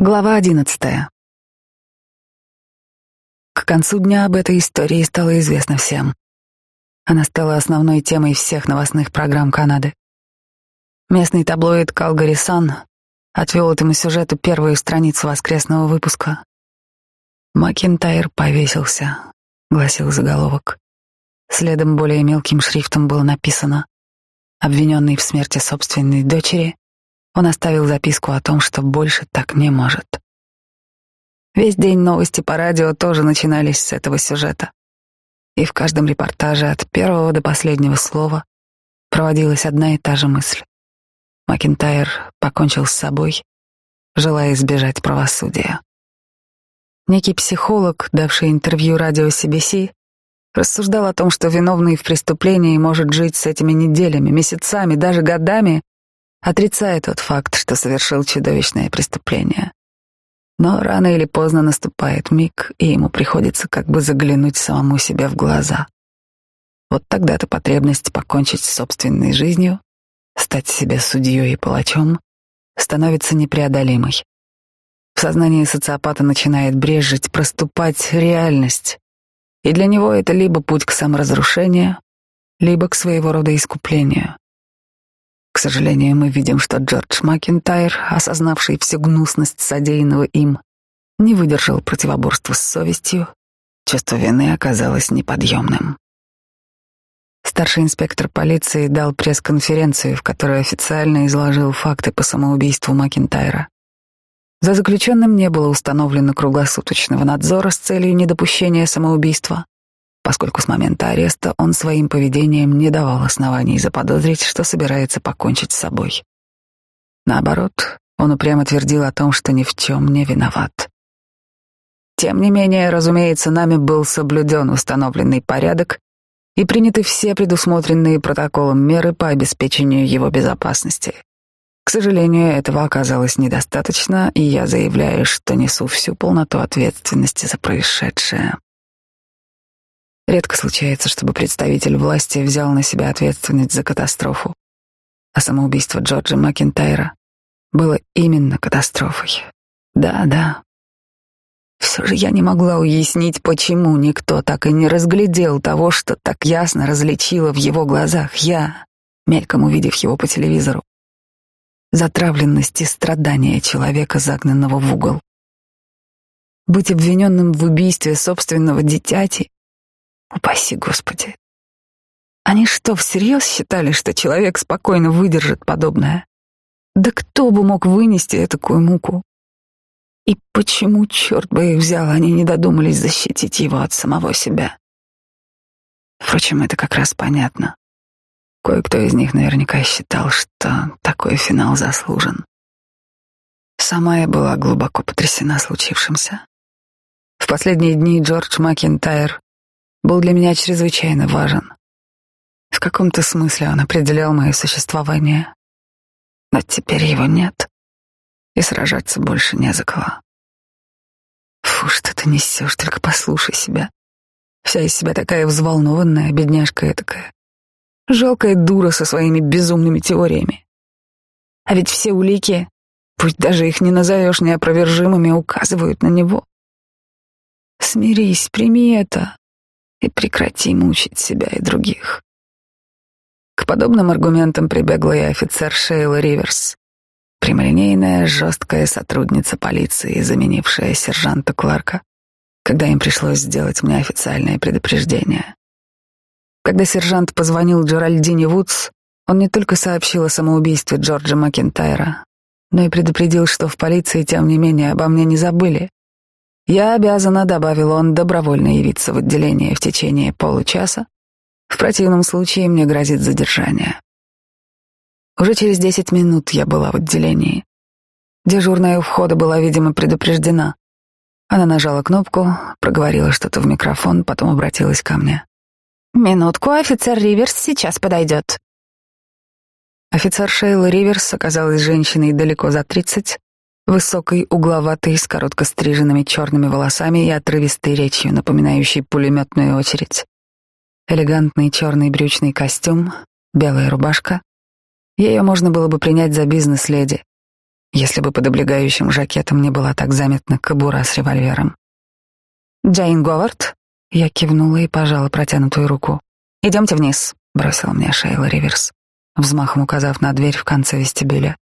Глава одиннадцатая. К концу дня об этой истории стало известно всем. Она стала основной темой всех новостных программ Канады. Местный таблоид «Калгари Сан» отвел этому сюжету первую страницу воскресного выпуска. «Макентайр повесился», — гласил заголовок. Следом более мелким шрифтом было написано «Обвиненный в смерти собственной дочери он оставил записку о том, что больше так не может. Весь день новости по радио тоже начинались с этого сюжета. И в каждом репортаже от первого до последнего слова проводилась одна и та же мысль. Макинтайр покончил с собой, желая избежать правосудия. Некий психолог, давший интервью радио CBC, рассуждал о том, что виновный в преступлении может жить с этими неделями, месяцами, даже годами, отрицая тот факт, что совершил чудовищное преступление. Но рано или поздно наступает миг, и ему приходится как бы заглянуть самому себе в глаза. Вот тогда-то потребность покончить с собственной жизнью, стать себе судьей и палачом, становится непреодолимой. В сознании социопата начинает брежить, проступать реальность, и для него это либо путь к саморазрушению, либо к своего рода искуплению. К сожалению, мы видим, что Джордж Макинтайр, осознавший всю гнусность содеянного им, не выдержал противоборства с совестью, чувство вины оказалось неподъемным. Старший инспектор полиции дал пресс-конференцию, в которой официально изложил факты по самоубийству Макинтайра. За заключенным не было установлено круглосуточного надзора с целью недопущения самоубийства, поскольку с момента ареста он своим поведением не давал оснований заподозрить, что собирается покончить с собой. Наоборот, он упрямо твердил о том, что ни в чем не виноват. Тем не менее, разумеется, нами был соблюден установленный порядок и приняты все предусмотренные протоколом меры по обеспечению его безопасности. К сожалению, этого оказалось недостаточно, и я заявляю, что несу всю полноту ответственности за происшедшее. Редко случается, чтобы представитель власти взял на себя ответственность за катастрофу. А самоубийство Джорджа Макентайра было именно катастрофой. Да, да. Все же я не могла уяснить, почему никто так и не разглядел того, что так ясно различила в его глазах я, мельком увидев его по телевизору. Затравленность и страдания человека, загнанного в угол. Быть обвиненным в убийстве собственного дитяти Упаси Господи. Они что, всерьез считали, что человек спокойно выдержит подобное? Да кто бы мог вынести такую муку? И почему, черт бы их взял, они не додумались защитить его от самого себя? Впрочем, это как раз понятно. Кое-кто из них наверняка считал, что такой финал заслужен. Сама я была глубоко потрясена случившимся. В последние дни Джордж Макинтайр был для меня чрезвычайно важен. В каком-то смысле он определял мое существование. Но теперь его нет, и сражаться больше не за кого. Фу, что ты несешь, только послушай себя. Вся из себя такая взволнованная, бедняжка такая. Жалкая дура со своими безумными теориями. А ведь все улики, пусть даже их не назовешь неопровержимыми, указывают на него. Смирись, прими это и прекрати мучить себя и других. К подобным аргументам прибегла и офицер Шейла Риверс, прямолинейная, жесткая сотрудница полиции, заменившая сержанта Кларка, когда им пришлось сделать мне официальное предупреждение. Когда сержант позвонил Джеральдине Вудс, он не только сообщил о самоубийстве Джорджа Макентайра, но и предупредил, что в полиции, тем не менее, обо мне не забыли, я обязана, добавил он, добровольно явиться в отделение в течение получаса. В противном случае мне грозит задержание. Уже через десять минут я была в отделении. Дежурная у входа была, видимо, предупреждена. Она нажала кнопку, проговорила что-то в микрофон, потом обратилась ко мне. «Минутку, офицер Риверс сейчас подойдет». Офицер Шейла Риверс оказалась женщиной далеко за тридцать, Высокой, угловатой, с коротко стриженными черными волосами и отрывистой речью, напоминающей пулеметную очередь. Элегантный черный брючный костюм, белая рубашка. Ее можно было бы принять за бизнес-леди. если бы под облегающим жакетом не была так заметна кобура с револьвером. «Джейн Говард?» Я кивнула и пожала протянутую руку. «Идемте вниз», — бросила мне Шейла Риверс, взмахом указав на дверь в конце вестибюля.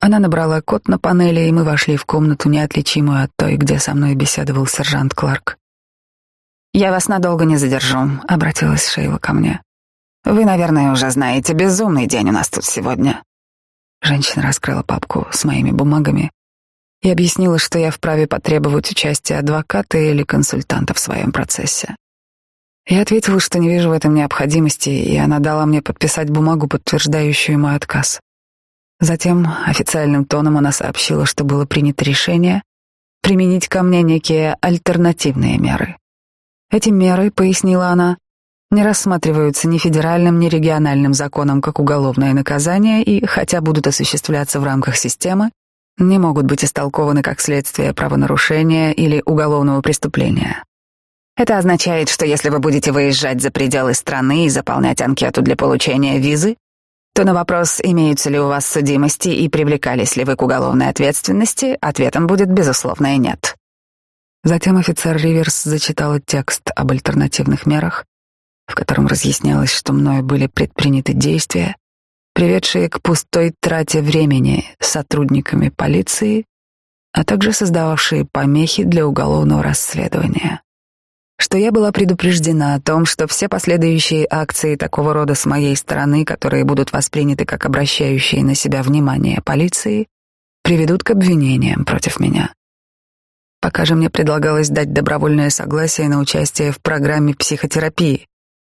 Она набрала код на панели, и мы вошли в комнату, неотличимую от той, где со мной беседовал сержант Кларк. «Я вас надолго не задержу», — обратилась Шейла ко мне. «Вы, наверное, уже знаете, безумный день у нас тут сегодня». Женщина раскрыла папку с моими бумагами и объяснила, что я вправе потребовать участия адвоката или консультанта в своем процессе. Я ответила, что не вижу в этом необходимости, и она дала мне подписать бумагу, подтверждающую мой отказ. Затем официальным тоном она сообщила, что было принято решение применить ко мне некие альтернативные меры. Эти меры, пояснила она, не рассматриваются ни федеральным, ни региональным законом как уголовное наказание и, хотя будут осуществляться в рамках системы, не могут быть истолкованы как следствие правонарушения или уголовного преступления. Это означает, что если вы будете выезжать за пределы страны и заполнять анкету для получения визы, то на вопрос, имеются ли у вас судимости и привлекались ли вы к уголовной ответственности, ответом будет безусловное «нет». Затем офицер Риверс зачитал текст об альтернативных мерах, в котором разъяснялось, что мною были предприняты действия, приведшие к пустой трате времени сотрудниками полиции, а также создававшие помехи для уголовного расследования что я была предупреждена о том, что все последующие акции такого рода с моей стороны, которые будут восприняты как обращающие на себя внимание полиции, приведут к обвинениям против меня. Пока же мне предлагалось дать добровольное согласие на участие в программе психотерапии,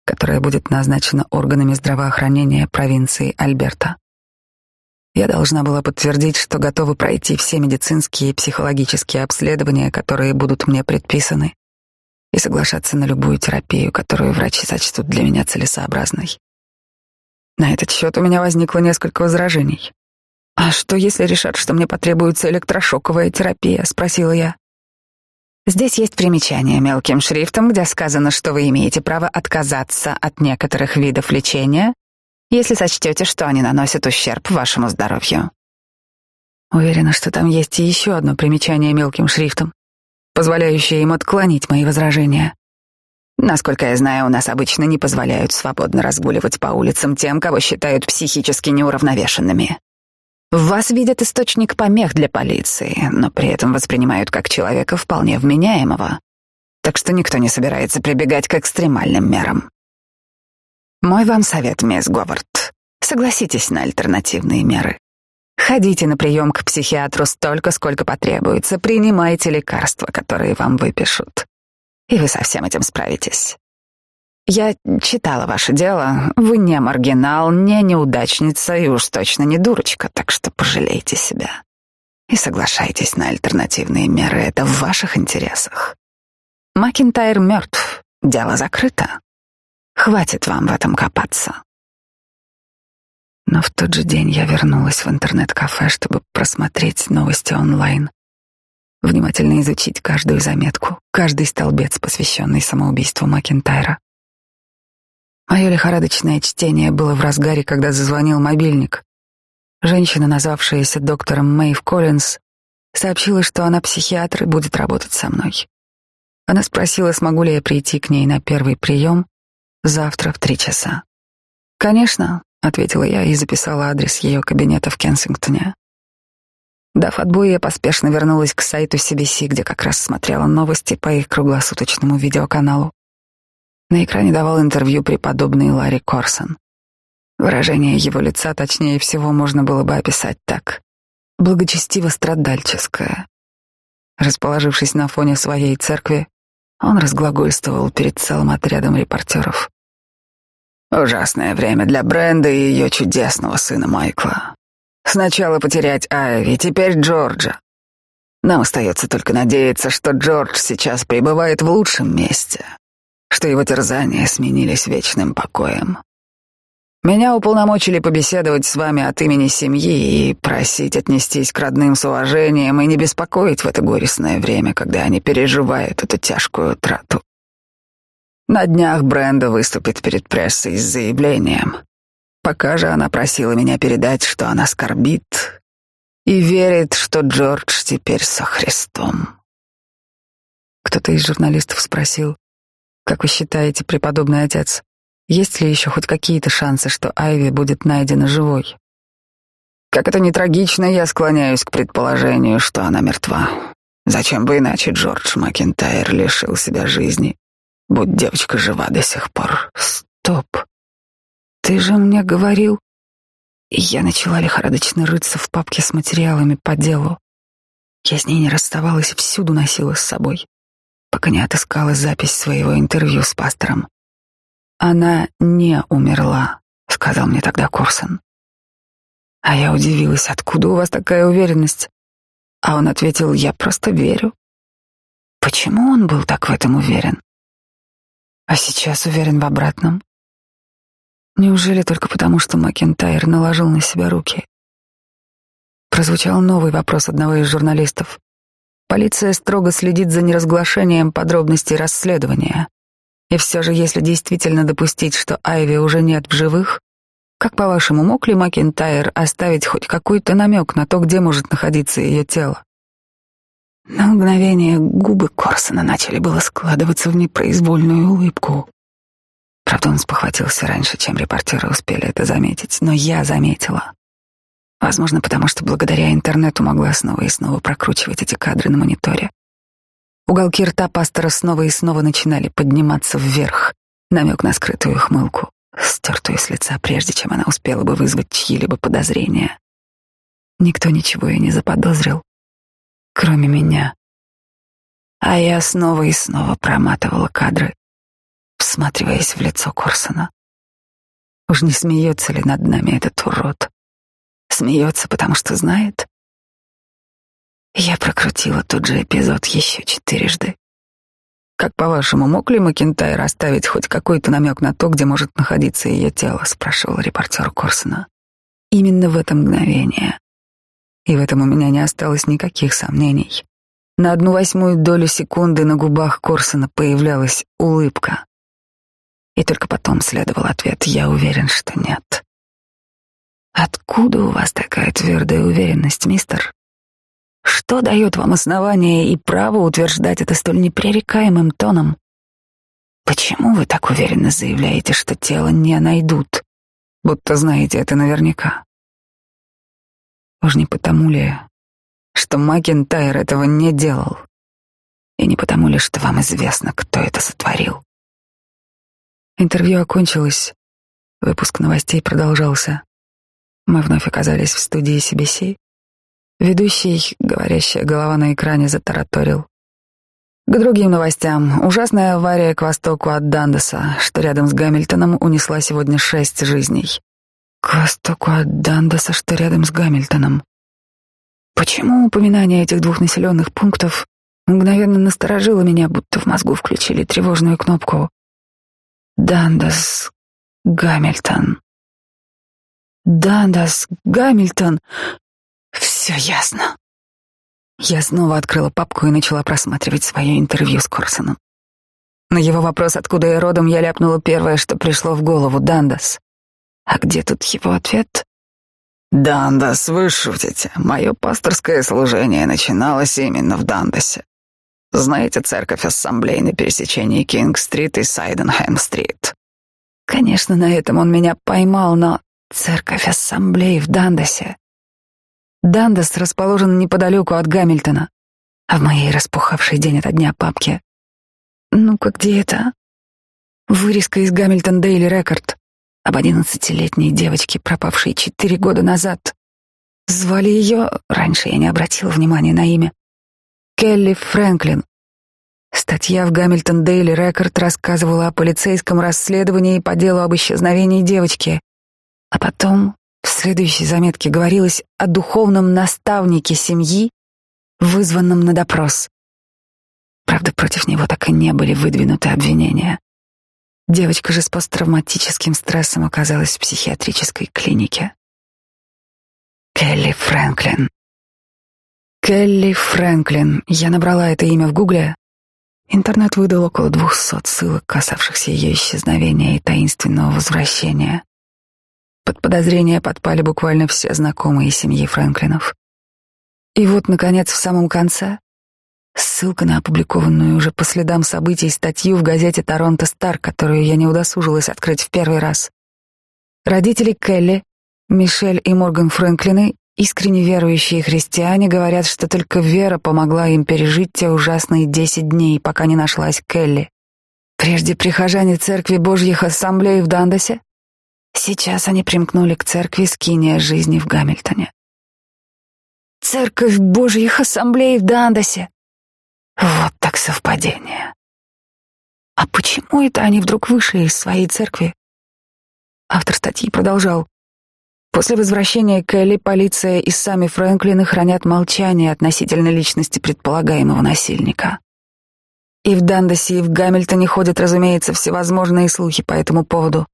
которая будет назначена органами здравоохранения провинции Альберта. Я должна была подтвердить, что готова пройти все медицинские и психологические обследования, которые будут мне предписаны, и соглашаться на любую терапию, которую врачи сочтут для меня целесообразной. На этот счет у меня возникло несколько возражений. «А что, если решат, что мне потребуется электрошоковая терапия?» — спросила я. Здесь есть примечание мелким шрифтом, где сказано, что вы имеете право отказаться от некоторых видов лечения, если сочтете, что они наносят ущерб вашему здоровью. Уверена, что там есть и еще одно примечание мелким шрифтом позволяющее им отклонить мои возражения. Насколько я знаю, у нас обычно не позволяют свободно разгуливать по улицам тем, кого считают психически неуравновешенными. В вас видят источник помех для полиции, но при этом воспринимают как человека вполне вменяемого. Так что никто не собирается прибегать к экстремальным мерам. Мой вам совет, мисс Говард. Согласитесь на альтернативные меры. Ходите на прием к психиатру столько, сколько потребуется, принимайте лекарства, которые вам выпишут. И вы со всем этим справитесь. Я читала ваше дело. Вы не маргинал, не неудачница и уж точно не дурочка, так что пожалейте себя. И соглашайтесь на альтернативные меры, это в ваших интересах. Макинтайр мертв, дело закрыто. Хватит вам в этом копаться. Но в тот же день я вернулась в интернет-кафе, чтобы просмотреть новости онлайн, внимательно изучить каждую заметку, каждый столбец, посвященный самоубийству Макентайра. Мое лихорадочное чтение было в разгаре, когда зазвонил мобильник. Женщина, назвавшаяся доктором Мэйв Коллинз, сообщила, что она психиатр и будет работать со мной. Она спросила, смогу ли я прийти к ней на первый прием завтра в три часа. Конечно, — ответила я и записала адрес ее кабинета в Кенсингтоне. Дав отбой, я поспешно вернулась к сайту CBC, где как раз смотрела новости по их круглосуточному видеоканалу. На экране давал интервью преподобный Ларри Корсон. Выражение его лица, точнее всего, можно было бы описать так. Благочестиво-страдальческое. Расположившись на фоне своей церкви, он разглагольствовал перед целым отрядом репортеров. Ужасное время для Бренда и ее чудесного сына Майкла. Сначала потерять Айви, теперь Джорджа. Нам остается только надеяться, что Джордж сейчас пребывает в лучшем месте, что его терзания сменились вечным покоем. Меня уполномочили побеседовать с вами от имени семьи и просить отнестись к родным с уважением и не беспокоить в это горестное время, когда они переживают эту тяжкую утрату. На днях Бренда выступит перед прессой с заявлением. Пока же она просила меня передать, что она скорбит и верит, что Джордж теперь со Христом. Кто-то из журналистов спросил, как вы считаете, преподобный отец, есть ли еще хоть какие-то шансы, что Айви будет найдена живой? Как это не трагично, я склоняюсь к предположению, что она мертва. Зачем бы иначе Джордж Макинтайр лишил себя жизни, будь девочка жива до сих пор? Стоп. Ты же мне говорил... я начала лихорадочно рыться в папке с материалами по делу. Я с ней не расставалась и всюду носила с собой, пока не отыскала запись своего интервью с пастором. Она не умерла, сказал мне тогда Корсон. А я удивилась, откуда у вас такая уверенность? А он ответил, я просто верю. Почему он был так в этом уверен? А сейчас уверен в обратном? Неужели только потому, что Макентайр наложил на себя руки? Прозвучал новый вопрос одного из журналистов. Полиция строго следит за неразглашением подробностей расследования. И все же, если действительно допустить, что Айви уже нет в живых, как, по-вашему, мог ли Макентайр оставить хоть какой-то намек на то, где может находиться ее тело? На мгновение губы Корсона начали было складываться в непроизвольную улыбку. Правда, он спохватился раньше, чем репортеры успели это заметить, но я заметила. Возможно, потому что благодаря интернету могла снова и снова прокручивать эти кадры на мониторе. Уголки рта пастора снова и снова начинали подниматься вверх, намек на скрытую хмылку стертую с лица, прежде чем она успела бы вызвать чьи-либо подозрения. Никто ничего и не заподозрил, кроме меня. А я снова и снова проматывала кадры, всматриваясь в лицо Корсона. Уж не смеется ли над нами этот урод? Смеется, потому что знает? Я прокрутила тот же эпизод еще четырежды. Как по-вашему, мог ли Макентайр оставить хоть какой-то намек на то, где может находиться ее тело? спрашивал репортер Корсона. Именно в это мгновение. И в этом у меня не осталось никаких сомнений. На одну восьмую долю секунды на губах Корсона появлялась улыбка. И только потом следовал ответ «Я уверен, что нет». «Откуда у вас такая твердая уверенность, мистер?» Что дает вам основание и право утверждать это столь непререкаемым тоном? Почему вы так уверенно заявляете, что тело не найдут, будто знаете это наверняка? Уж не потому ли, что Макентайр этого не делал? И не потому ли, что вам известно, кто это сотворил? Интервью окончилось, выпуск новостей продолжался. Мы вновь оказались в студии CBC, Ведущий, говорящая голова на экране, затараторил. К другим новостям. Ужасная авария к востоку от Дандеса, что рядом с Гамильтоном унесла сегодня шесть жизней. К востоку от Дандеса, что рядом с Гамильтоном. Почему упоминание этих двух населенных пунктов мгновенно насторожило меня, будто в мозгу включили тревожную кнопку? Дандас, Гамильтон. Дандас, Гамильтон. Все ясно. Я снова открыла папку и начала просматривать свое интервью с Корсоном. На его вопрос, откуда я родом, я ляпнула первое, что пришло в голову — Дандас. А где тут его ответ? «Дандас, вы шутите. Мое пасторское служение начиналось именно в Дандасе. Знаете церковь ассамблей на пересечении Кинг-стрит и Сайденхэм-стрит?» Конечно, на этом он меня поймал, но церковь ассамблей в Дандасе Дандас расположен неподалеку от Гамильтона, а в моей распухавшей день ото дня папке. Ну-ка, где это? Вырезка из Гамильтон Дейли Рекорд об одиннадцатилетней девочке, пропавшей четыре года назад. Звали ее, раньше я не обратила внимания на имя, Келли Фрэнклин. Статья в Гамильтон Дейли Рекорд рассказывала о полицейском расследовании по делу об исчезновении девочки. А потом в следующей заметке говорилось о духовном наставнике семьи, вызванном на допрос. Правда, против него так и не были выдвинуты обвинения. Девочка же с посттравматическим стрессом оказалась в психиатрической клинике. Келли Фрэнклин. Келли Фрэнклин. Я набрала это имя в гугле. Интернет выдал около двухсот ссылок, касавшихся ее исчезновения и таинственного возвращения. Под подозрение подпали буквально все знакомые семьи Фрэнклинов. И вот, наконец, в самом конце ссылка на опубликованную уже по следам событий статью в газете «Торонто Стар», которую я не удосужилась открыть в первый раз. Родители Келли, Мишель и Морган Фрэнклины, искренне верующие христиане, говорят, что только вера помогла им пережить те ужасные десять дней, пока не нашлась Келли. Прежде прихожане церкви Божьих ассамблей в Дандасе, сейчас они примкнули к церкви Скиния жизни в Гамильтоне. Церковь Божьих ассамблей в Дандасе. Вот так совпадение. А почему это они вдруг вышли из своей церкви? Автор статьи продолжал. После возвращения Келли полиция и сами Фрэнклины хранят молчание относительно личности предполагаемого насильника. И в Дандасе, и в Гамильтоне ходят, разумеется, всевозможные слухи по этому поводу.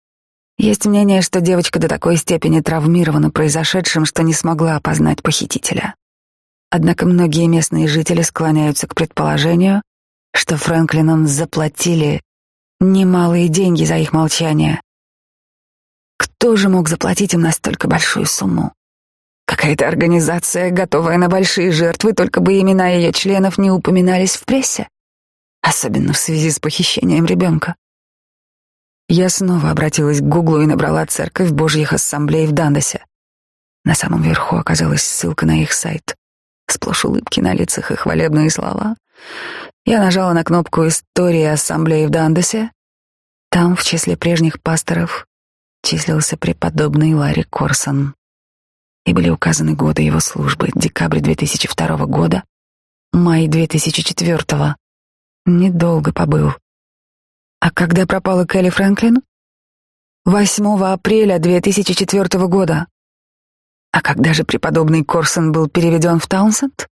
Есть мнение, что девочка до такой степени травмирована произошедшим, что не смогла опознать похитителя. Однако многие местные жители склоняются к предположению, что Фрэнклинам заплатили немалые деньги за их молчание. Кто же мог заплатить им настолько большую сумму? Какая-то организация, готовая на большие жертвы, только бы имена ее членов не упоминались в прессе особенно в связи с похищением ребенка. Я снова обратилась к Гуглу и набрала «Церковь Божьих Ассамблей» в Дандасе. На самом верху оказалась ссылка на их сайт. Сплошь улыбки на лицах и хвалебные слова. Я нажала на кнопку «История Ассамблеи в Дандасе». Там, в числе прежних пасторов, числился преподобный Ларри Корсон. И были указаны годы его службы — декабрь 2002 года, май 2004 Недолго побыл. А когда пропала Келли Фрэнклин? 8 апреля 2004 года. А когда же преподобный Корсон был переведен в Таунсенд?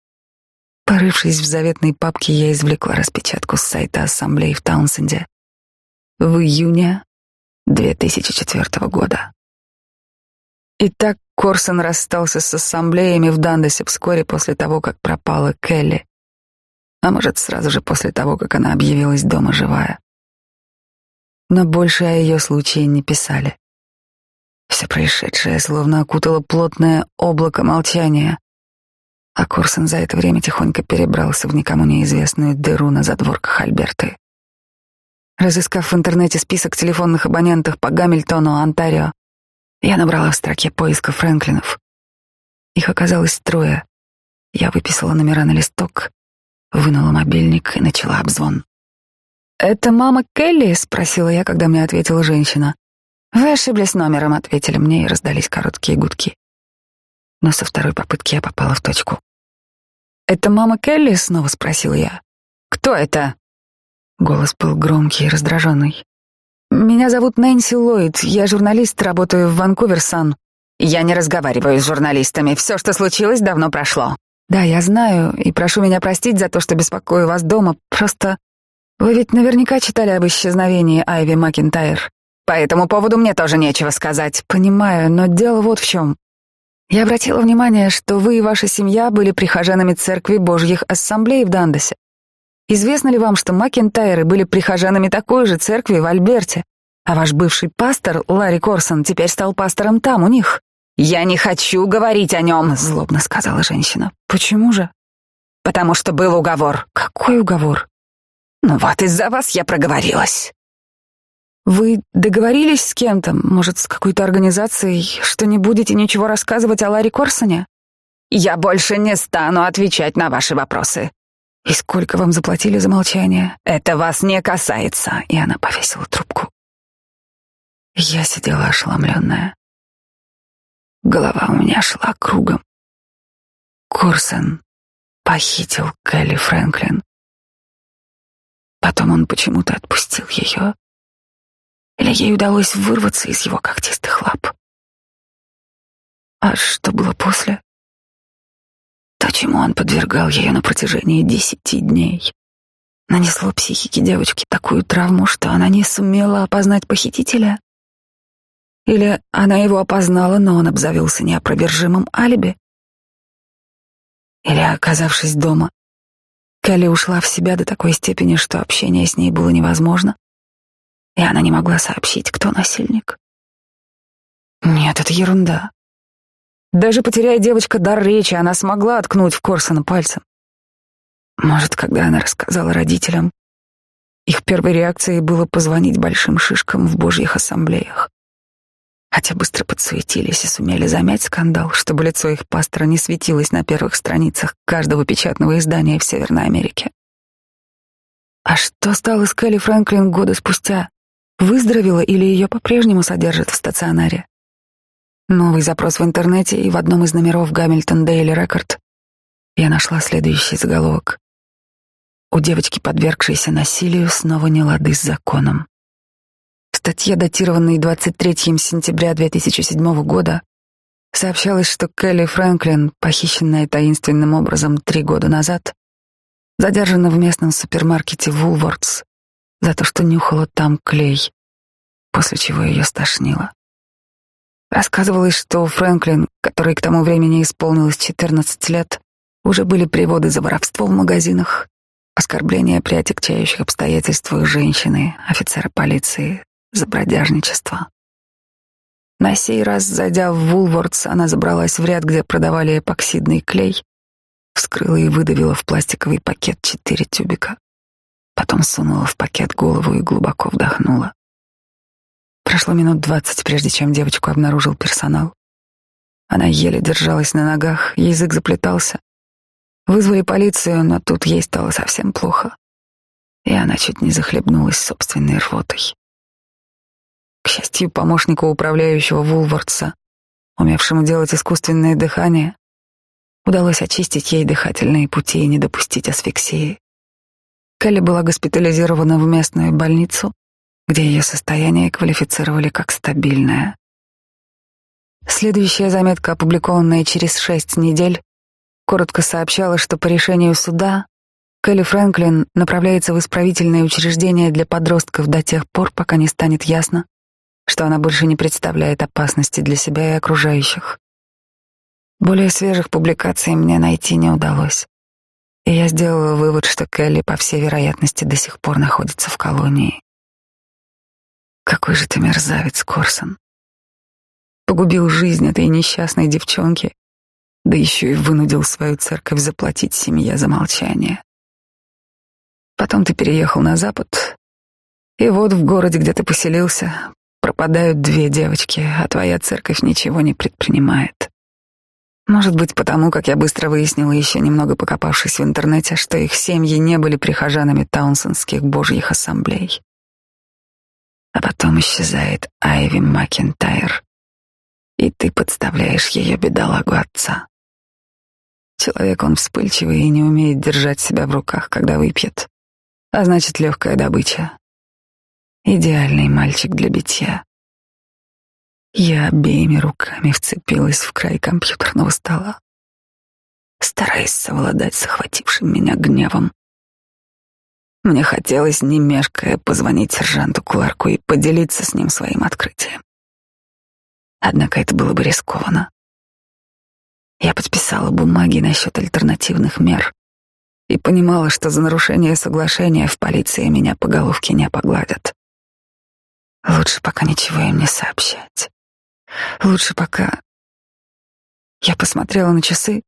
Порывшись в заветной папке, я извлекла распечатку с сайта ассамблеи в Таунсенде. В июне 2004 года. Итак, Корсон расстался с ассамблеями в Дандесе вскоре после того, как пропала Келли а может, сразу же после того, как она объявилась дома живая. Но больше о ее случае не писали. Все происшедшее словно окутало плотное облако молчания, а Корсон за это время тихонько перебрался в никому неизвестную дыру на задворках Альберты. Разыскав в интернете список телефонных абонентов по Гамильтону, Онтарио, я набрала в строке поиска Фрэнклинов. Их оказалось трое. Я выписала номера на листок Вынула мобильник и начала обзвон. «Это мама Келли?» — спросила я, когда мне ответила женщина. «Вы ошиблись номером», — ответили мне и раздались короткие гудки. Но со второй попытки я попала в точку. «Это мама Келли?» — снова спросила я. «Кто это?» Голос был громкий и раздраженный. «Меня зовут Нэнси Ллойд. Я журналист, работаю в Ванкувер Сан. Я не разговариваю с журналистами. Все, что случилось, давно прошло. Да, я знаю, и прошу меня простить за то, что беспокою вас дома. Просто вы ведь наверняка читали об исчезновении Айви Макинтайр. По этому поводу мне тоже нечего сказать. Понимаю, но дело вот в чем. Я обратила внимание, что вы и ваша семья были прихожанами церкви Божьих Ассамблей в Дандасе. Известно ли вам, что Макинтайры были прихожанами такой же церкви в Альберте, а ваш бывший пастор Ларри Корсон теперь стал пастором там, у них? «Я не хочу говорить о нем», — злобно сказала женщина. «Почему же?» «Потому что был уговор». «Какой уговор?» «Ну вот, из-за вас я проговорилась». «Вы договорились с кем-то, может, с какой-то организацией, что не будете ничего рассказывать о Ларри Корсоне?» «Я больше не стану отвечать на ваши вопросы». «И сколько вам заплатили за молчание?» «Это вас не касается», и она повесила трубку. Я сидела ошеломленная. Голова у меня шла кругом. Корсон похитил Келли Фрэнклин. Потом он почему-то отпустил ее. Или ей удалось вырваться из его когтистых лап. А что было после? То, чему он подвергал ее на протяжении десяти дней, нанесло психике девочки такую травму, что она не сумела опознать похитителя или она его опознала, но он обзавелся неопровержимым алиби? Или, оказавшись дома, Келли ушла в себя до такой степени, что общение с ней было невозможно, и она не могла сообщить, кто насильник? Нет, это ерунда. Даже потеряя девочка дар речи, она смогла откнуть в Корсона пальцем. Может, когда она рассказала родителям, их первой реакцией было позвонить большим шишкам в божьих ассамблеях. Хотя быстро подсуетились и сумели замять скандал, чтобы лицо их пастора не светилось на первых страницах каждого печатного издания в Северной Америке. А что стало с Келли Фрэнклин года спустя? Выздоровела или ее по-прежнему содержат в стационаре? Новый запрос в интернете и в одном из номеров Гамильтон Дейли Рекорд я нашла следующий заголовок. У девочки, подвергшейся насилию, снова не лады с законом. В статье, датированной 23 сентября 2007 года, сообщалось, что Келли Фрэнклин, похищенная таинственным образом три года назад, задержана в местном супермаркете Вулвардс за то, что нюхала там клей, после чего ее стошнило. Рассказывалось, что Фрэнклин, которой к тому времени исполнилось 14 лет, уже были приводы за воровство в магазинах, оскорбления при отягчающих обстоятельствах женщины, офицера полиции, за бродяжничество. На сей раз, зайдя в Вулвордс, она забралась в ряд, где продавали эпоксидный клей, вскрыла и выдавила в пластиковый пакет четыре тюбика. Потом сунула в пакет голову и глубоко вдохнула. Прошло минут двадцать, прежде чем девочку обнаружил персонал. Она еле держалась на ногах, язык заплетался. Вызвали полицию, но тут ей стало совсем плохо. И она чуть не захлебнулась собственной рвотой. К счастью, помощнику управляющего Вулвардса, умевшему делать искусственное дыхание, удалось очистить ей дыхательные пути и не допустить асфиксии. Келли была госпитализирована в местную больницу, где ее состояние квалифицировали как стабильное. Следующая заметка, опубликованная через шесть недель, коротко сообщала, что по решению суда Келли Фрэнклин направляется в исправительное учреждение для подростков до тех пор, пока не станет ясно, что она больше не представляет опасности для себя и окружающих. Более свежих публикаций мне найти не удалось, и я сделала вывод, что Келли, по всей вероятности, до сих пор находится в колонии. Какой же ты мерзавец, Корсон. Погубил жизнь этой несчастной девчонки, да еще и вынудил свою церковь заплатить семье за молчание. Потом ты переехал на запад, и вот в городе, где ты поселился, пропадают две девочки, а твоя церковь ничего не предпринимает. Может быть, потому, как я быстро выяснила, еще немного покопавшись в интернете, что их семьи не были прихожанами таунсенских божьих ассамблей. А потом исчезает Айви Макентайр, и ты подставляешь ее бедолагу отца. Человек он вспыльчивый и не умеет держать себя в руках, когда выпьет, а значит легкая добыча. Идеальный мальчик для битья. Я обеими руками вцепилась в край компьютерного стола, стараясь совладать с охватившим меня гневом. Мне хотелось, не мешкая, позвонить сержанту Кларку и поделиться с ним своим открытием. Однако это было бы рискованно. Я подписала бумаги насчет альтернативных мер и понимала, что за нарушение соглашения в полиции меня по головке не погладят. Лучше пока ничего им не сообщать. Лучше пока... Я посмотрела на часы.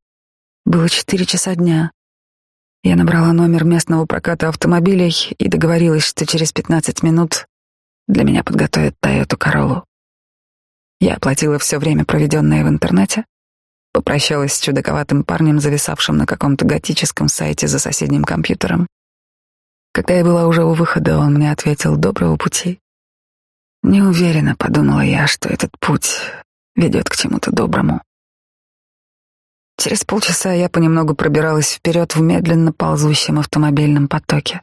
Было четыре часа дня. Я набрала номер местного проката автомобилей и договорилась, что через 15 минут для меня подготовят Тойоту Королу. Я оплатила все время, проведенное в интернете, попрощалась с чудаковатым парнем, зависавшим на каком-то готическом сайте за соседним компьютером. Когда я была уже у выхода, он мне ответил «доброго пути». Не уверена, подумала я, что этот путь ведет к чему-то доброму. Через полчаса я понемногу пробиралась вперед в медленно ползущем автомобильном потоке.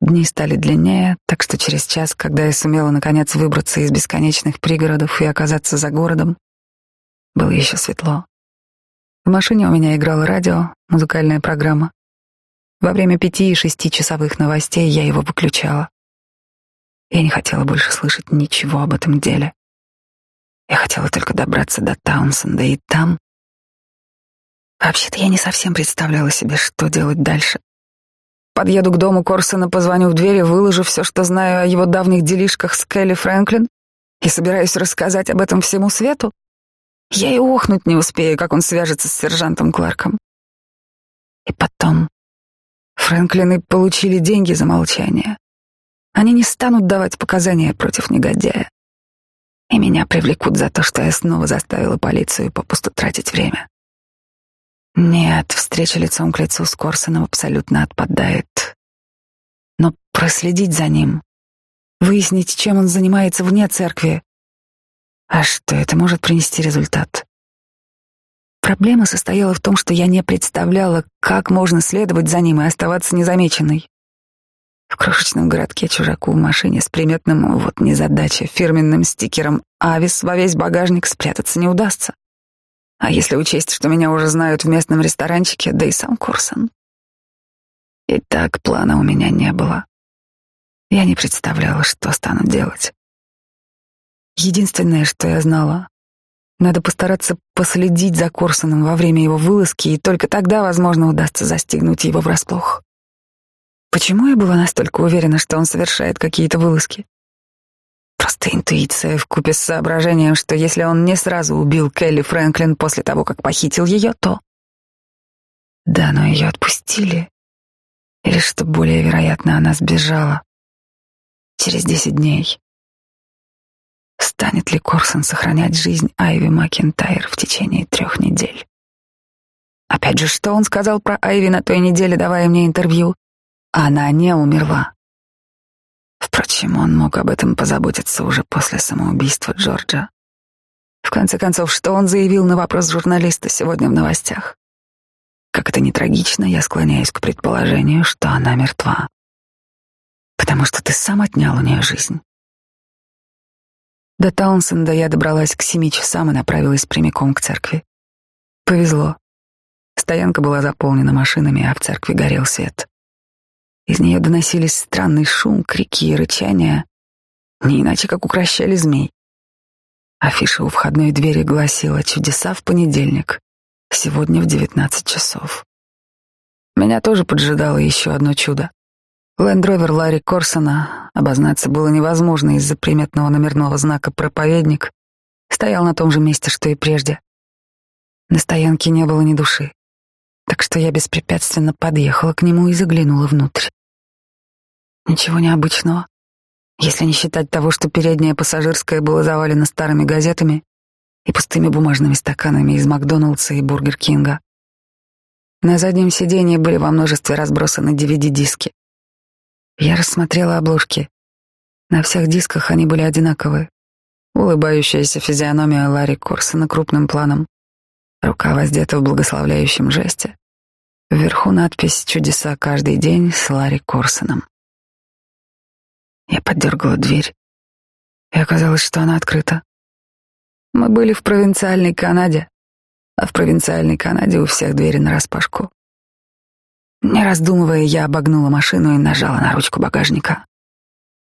Дни стали длиннее, так что через час, когда я сумела наконец выбраться из бесконечных пригородов и оказаться за городом, было еще светло. В машине у меня играло радио, музыкальная программа. Во время пяти и шести часовых новостей я его выключала. Я не хотела больше слышать ничего об этом деле. Я хотела только добраться до Таунсенда и там Вообще-то я не совсем представляла себе, что делать дальше. Подъеду к дому Корсона, позвоню в дверь и выложу все, что знаю о его давних делишках с Келли Фрэнклин и собираюсь рассказать об этом всему свету. Я и охнуть не успею, как он свяжется с сержантом Кларком. И потом Фрэнклины получили деньги за молчание. Они не станут давать показания против негодяя. И меня привлекут за то, что я снова заставила полицию попусту тратить время. Нет, встреча лицом к лицу с Корсоном абсолютно отпадает. Но проследить за ним, выяснить, чем он занимается вне церкви, а что это может принести результат? Проблема состояла в том, что я не представляла, как можно следовать за ним и оставаться незамеченной. В крошечном городке чужаку в машине с приметным, вот незадача, фирменным стикером «Авис» во весь багажник спрятаться не удастся. А если учесть, что меня уже знают в местном ресторанчике, да и сам Курсон. И так плана у меня не было. Я не представляла, что стану делать. Единственное, что я знала, надо постараться последить за Корсоном во время его вылазки, и только тогда, возможно, удастся застигнуть его врасплох. Почему я была настолько уверена, что он совершает какие-то вылазки? Просто интуиция вкупе с соображением, что если он не сразу убил Келли Фрэнклин после того, как похитил ее, то... Да, но ее отпустили. Или, что более вероятно, она сбежала. Через десять дней. Станет ли Корсон сохранять жизнь Айви Макентайр в течение трех недель? Опять же, что он сказал про Айви на той неделе, давая мне интервью? Она не умерла. Впрочем, он мог об этом позаботиться уже после самоубийства Джорджа. В конце концов, что он заявил на вопрос журналиста сегодня в новостях? Как это ни трагично, я склоняюсь к предположению, что она мертва. Потому что ты сам отнял у нее жизнь. До Таунсенда я добралась к семи часам и направилась прямиком к церкви. Повезло. Стоянка была заполнена машинами, а в церкви горел свет. Из нее доносились странный шум, крики и рычания, не иначе как укращали змей. Афиша у входной двери гласила «Чудеса в понедельник, сегодня в девятнадцать часов». Меня тоже поджидало еще одно чудо. Лендровер Ларри Корсона, обознаться было невозможно из-за приметного номерного знака «Проповедник», стоял на том же месте, что и прежде. На стоянке не было ни души, так что я беспрепятственно подъехала к нему и заглянула внутрь. Ничего необычного, если не считать того, что передняя пассажирская была завалена старыми газетами и пустыми бумажными стаканами из Макдоналдса и Бургер Кинга. На заднем сиденье были во множестве разбросаны DVD-диски. Я рассмотрела обложки. На всех дисках они были одинаковы. Улыбающаяся физиономия Ларри Корсона крупным планом. Рука воздета в благословляющем жесте. Вверху надпись «Чудеса каждый день» с Ларри Корсоном. Я поддергала дверь, и оказалось, что она открыта. Мы были в провинциальной Канаде, а в провинциальной Канаде у всех двери нараспашку. Не раздумывая, я обогнула машину и нажала на ручку багажника.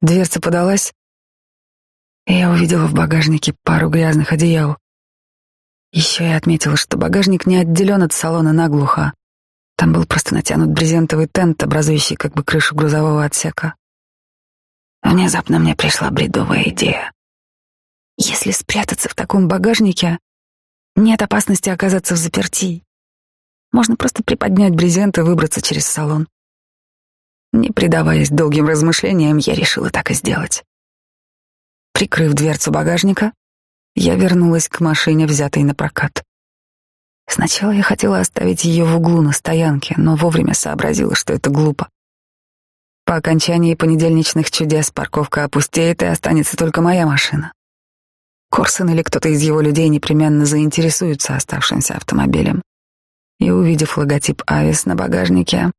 Дверца подалась, и я увидела в багажнике пару грязных одеял. Еще я отметила, что багажник не отделен от салона наглухо. Там был просто натянут брезентовый тент, образующий как бы крышу грузового отсека. Внезапно мне пришла бредовая идея. Если спрятаться в таком багажнике, нет опасности оказаться в заперти. Можно просто приподнять брезент и выбраться через салон. Не предаваясь долгим размышлениям, я решила так и сделать. Прикрыв дверцу багажника, я вернулась к машине, взятой на прокат. Сначала я хотела оставить ее в углу на стоянке, но вовремя сообразила, что это глупо. По окончании понедельничных чудес парковка опустеет и останется только моя машина. Корсон или кто-то из его людей непременно заинтересуется оставшимся автомобилем. И увидев логотип Авис на багажнике...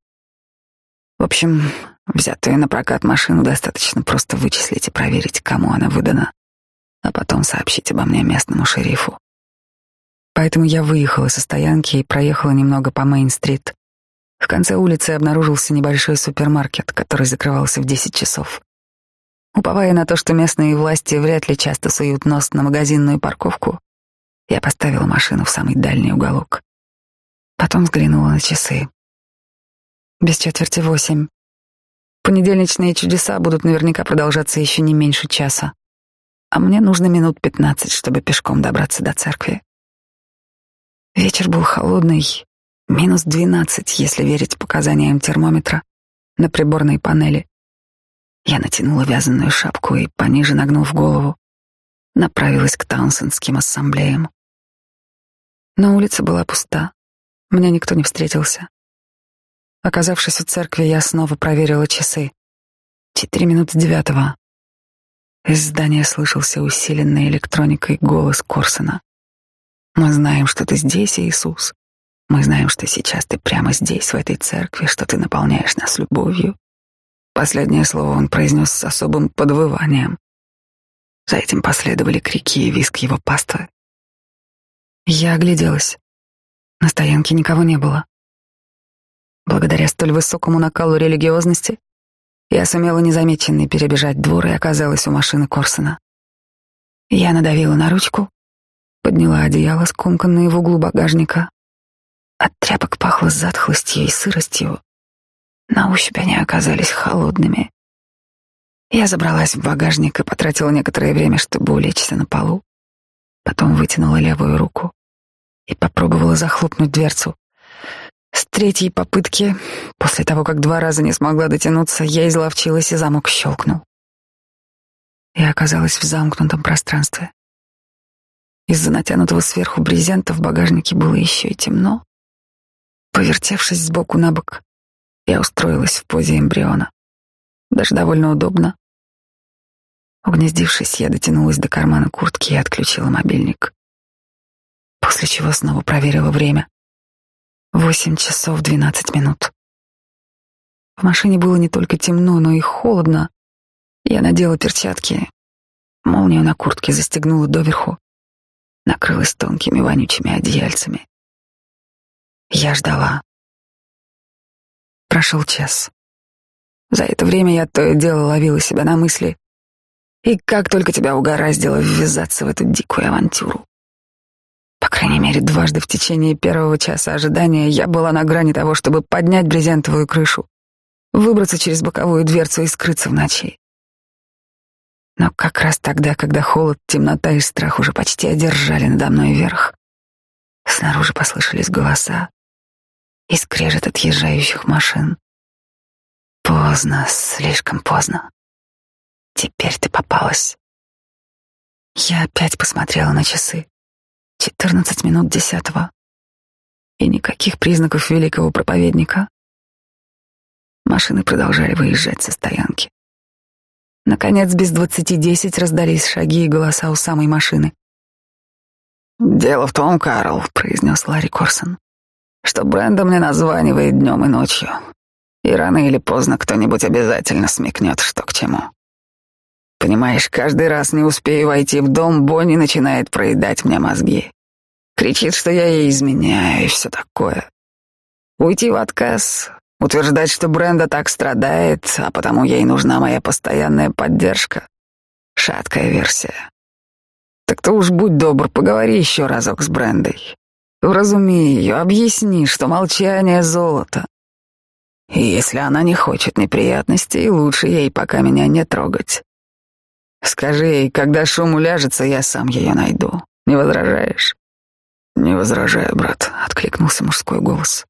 В общем, взятую на прокат машину достаточно просто вычислить и проверить, кому она выдана, а потом сообщить обо мне местному шерифу. Поэтому я выехала со стоянки и проехала немного по Мейн-стрит, в конце улицы обнаружился небольшой супермаркет, который закрывался в 10 часов. Уповая на то, что местные власти вряд ли часто суют нос на магазинную парковку, я поставила машину в самый дальний уголок. Потом взглянула на часы. Без четверти восемь. Понедельничные чудеса будут наверняка продолжаться еще не меньше часа. А мне нужно минут пятнадцать, чтобы пешком добраться до церкви. Вечер был холодный, минус двенадцать, если верить показаниям термометра на приборной панели. Я натянула вязаную шапку и, пониже нагнув голову, направилась к Таунсендским ассамблеям. Но улица была пуста, мне никто не встретился. Оказавшись у церкви, я снова проверила часы. Четыре минуты девятого. Из здания слышался усиленный электроникой голос Корсона. «Мы знаем, что ты здесь, Иисус. Мы знаем, что сейчас ты прямо здесь, в этой церкви, что ты наполняешь нас любовью». Последнее слово он произнес с особым подвыванием. За этим последовали крики и визг его паствы. Я огляделась. На стоянке никого не было. Благодаря столь высокому накалу религиозности я сумела незамеченной перебежать двор и оказалась у машины Корсона. Я надавила на ручку, подняла одеяло, скомканное в углу багажника. От тряпок пахло затхлостью и сыростью. На ощупь они оказались холодными. Я забралась в багажник и потратила некоторое время, чтобы улечься на полу. Потом вытянула левую руку и попробовала захлопнуть дверцу. С третьей попытки, после того, как два раза не смогла дотянуться, я изловчилась, и замок щелкнул. Я оказалась в замкнутом пространстве. Из-за натянутого сверху брезента в багажнике было еще и темно. Повертевшись сбоку на бок, я устроилась в позе эмбриона. Даже довольно удобно. Угнездившись, я дотянулась до кармана куртки и отключила мобильник. После чего снова проверила время. Восемь часов двенадцать минут. В машине было не только темно, но и холодно. Я надела перчатки, молнию на куртке застегнула доверху, накрылась тонкими вонючими одеяльцами. Я ждала. Прошел час. За это время я то и дело ловила себя на мысли. И как только тебя угораздило ввязаться в эту дикую авантюру. По крайней мере, дважды в течение первого часа ожидания я была на грани того, чтобы поднять брезентовую крышу, выбраться через боковую дверцу и скрыться в ночи. Но как раз тогда, когда холод, темнота и страх уже почти одержали надо мной верх, снаружи послышались голоса и скрежет отъезжающих машин. Поздно, слишком поздно. Теперь ты попалась. Я опять посмотрела на часы. Четырнадцать минут десятого. И никаких признаков великого проповедника. Машины продолжали выезжать со стоянки. Наконец, без двадцати десять раздались шаги и голоса у самой машины. «Дело в том, Карл», — произнес Ларри Корсон, что Бренда мне названивает днем и ночью. И рано или поздно кто-нибудь обязательно смекнет, что к чему. Понимаешь, каждый раз не успею войти в дом, Бонни начинает проедать мне мозги. Кричит, что я ей изменяю и все такое. Уйти в отказ, утверждать, что Бренда так страдает, а потому ей нужна моя постоянная поддержка. Шаткая версия. Так то уж будь добр, поговори еще разок с Брендой. Вразуми ее, объясни, что молчание — золото. И если она не хочет неприятностей, лучше ей пока меня не трогать. Скажи ей, когда шум уляжется, я сам ее найду. Не возражаешь? Не возражаю, брат, откликнулся мужской голос.